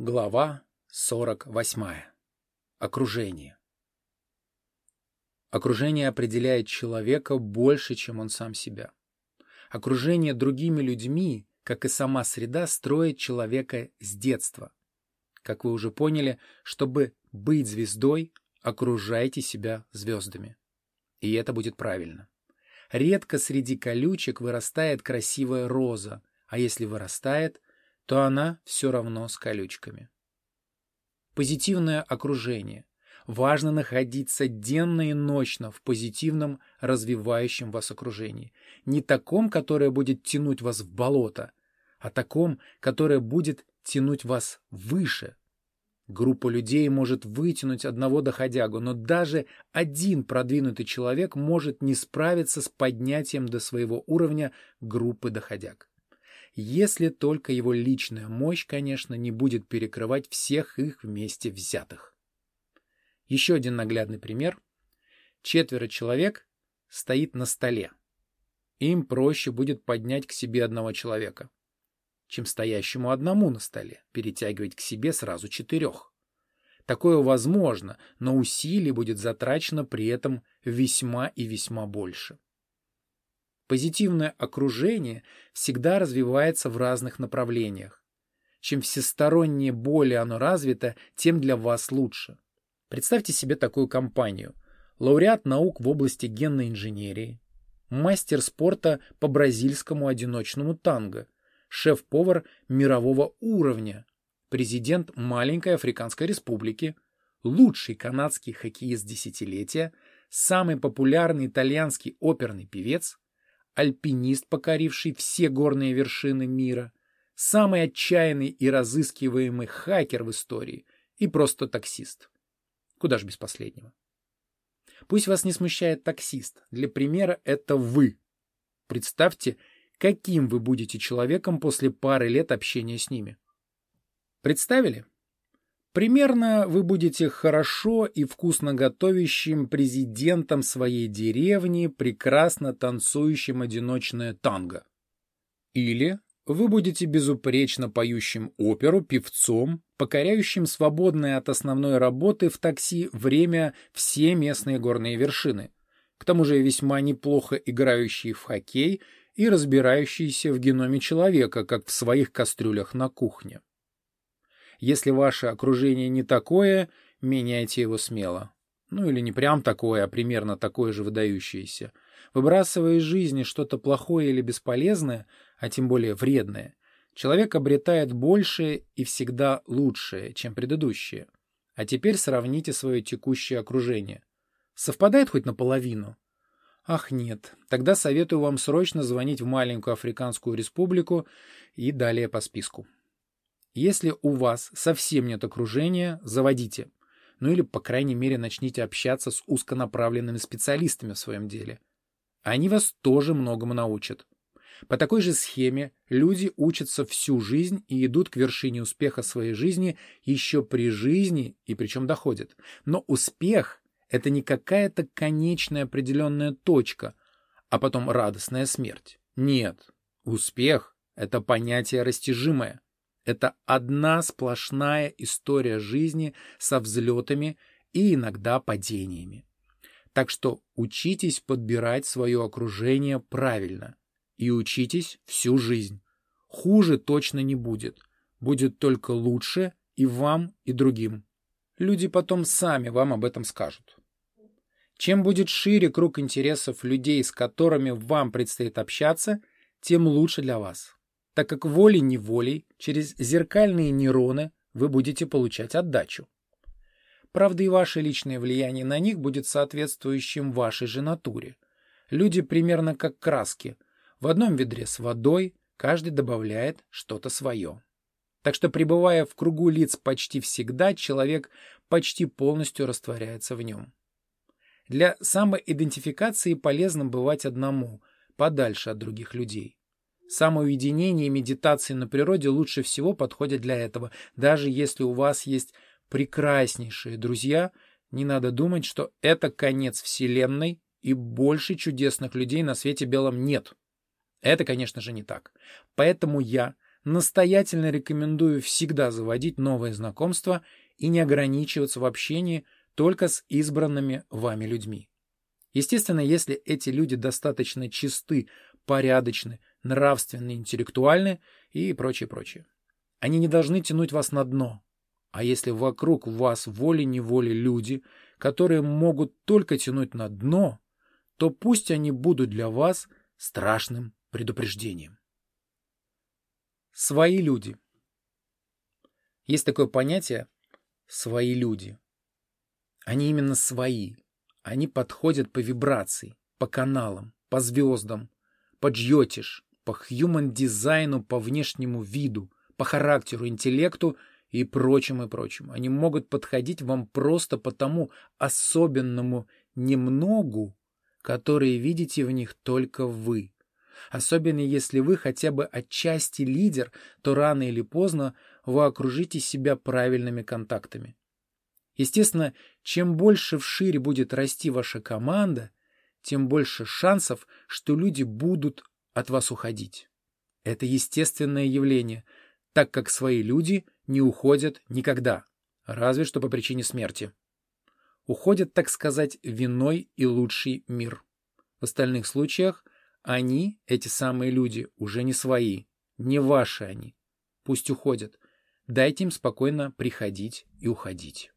Глава 48. Окружение. Окружение определяет человека больше, чем он сам себя. Окружение другими людьми, как и сама среда, строит человека с детства. Как вы уже поняли, чтобы быть звездой, окружайте себя звездами. И это будет правильно. Редко среди колючек вырастает красивая роза, а если вырастает – то она все равно с колючками. Позитивное окружение. Важно находиться денно и ночно в позитивном, развивающем вас окружении. Не таком, которое будет тянуть вас в болото, а таком, которое будет тянуть вас выше. Группа людей может вытянуть одного доходягу, но даже один продвинутый человек может не справиться с поднятием до своего уровня группы доходяг если только его личная мощь, конечно, не будет перекрывать всех их вместе взятых. Еще один наглядный пример. Четверо человек стоит на столе. Им проще будет поднять к себе одного человека, чем стоящему одному на столе перетягивать к себе сразу четырех. Такое возможно, но усилий будет затрачено при этом весьма и весьма больше. Позитивное окружение всегда развивается в разных направлениях. Чем всестороннее более оно развито, тем для вас лучше. Представьте себе такую компанию. Лауреат наук в области генной инженерии, мастер спорта по бразильскому одиночному танго, шеф-повар мирового уровня, президент маленькой африканской республики, лучший канадский хоккеист десятилетия, самый популярный итальянский оперный певец, альпинист, покоривший все горные вершины мира, самый отчаянный и разыскиваемый хакер в истории и просто таксист. Куда ж без последнего. Пусть вас не смущает таксист. Для примера это вы. Представьте, каким вы будете человеком после пары лет общения с ними. Представили? Примерно вы будете хорошо и вкусно готовящим президентом своей деревни, прекрасно танцующим одиночное танго. Или вы будете безупречно поющим оперу, певцом, покоряющим свободное от основной работы в такси время все местные горные вершины, к тому же весьма неплохо играющий в хоккей и разбирающийся в геноме человека, как в своих кастрюлях на кухне. Если ваше окружение не такое, меняйте его смело. Ну или не прям такое, а примерно такое же выдающееся. Выбрасывая из жизни что-то плохое или бесполезное, а тем более вредное, человек обретает большее и всегда лучшее, чем предыдущее. А теперь сравните свое текущее окружение. Совпадает хоть наполовину? Ах нет, тогда советую вам срочно звонить в маленькую африканскую республику и далее по списку. Если у вас совсем нет окружения, заводите. Ну или, по крайней мере, начните общаться с узконаправленными специалистами в своем деле. Они вас тоже многому научат. По такой же схеме люди учатся всю жизнь и идут к вершине успеха своей жизни еще при жизни и причем доходят. Но успех — это не какая-то конечная определенная точка, а потом радостная смерть. Нет, успех — это понятие растяжимое. Это одна сплошная история жизни со взлетами и иногда падениями. Так что учитесь подбирать свое окружение правильно. И учитесь всю жизнь. Хуже точно не будет. Будет только лучше и вам, и другим. Люди потом сами вам об этом скажут. Чем будет шире круг интересов людей, с которыми вам предстоит общаться, тем лучше для вас так как волей-неволей через зеркальные нейроны вы будете получать отдачу. Правда, и ваше личное влияние на них будет соответствующим вашей же натуре. Люди примерно как краски. В одном ведре с водой каждый добавляет что-то свое. Так что, пребывая в кругу лиц почти всегда, человек почти полностью растворяется в нем. Для самоидентификации полезно бывать одному, подальше от других людей. Самоуединение и медитации на природе лучше всего подходят для этого. Даже если у вас есть прекраснейшие друзья, не надо думать, что это конец Вселенной и больше чудесных людей на свете белом нет. Это, конечно же, не так. Поэтому я настоятельно рекомендую всегда заводить новые знакомства и не ограничиваться в общении только с избранными вами людьми. Естественно, если эти люди достаточно чисты, порядочны, нравственны, интеллектуальны и прочее, прочее. Они не должны тянуть вас на дно. А если вокруг вас волей-неволей люди, которые могут только тянуть на дно, то пусть они будут для вас страшным предупреждением. Свои люди. Есть такое понятие «свои люди». Они именно свои. Они подходят по вибрации, по каналам, по звездам, по джьотиш, по хьюман-дизайну, по внешнему виду, по характеру, интеллекту и прочим и прочим. Они могут подходить вам просто по тому особенному немногу, которые видите в них только вы. Особенно если вы хотя бы отчасти лидер, то рано или поздно вы окружите себя правильными контактами. Естественно, чем больше вшире будет расти ваша команда, тем больше шансов, что люди будут от вас уходить. Это естественное явление, так как свои люди не уходят никогда, разве что по причине смерти. Уходят, так сказать, виной и лучший мир. В остальных случаях они, эти самые люди, уже не свои, не ваши они. Пусть уходят. Дайте им спокойно приходить и уходить.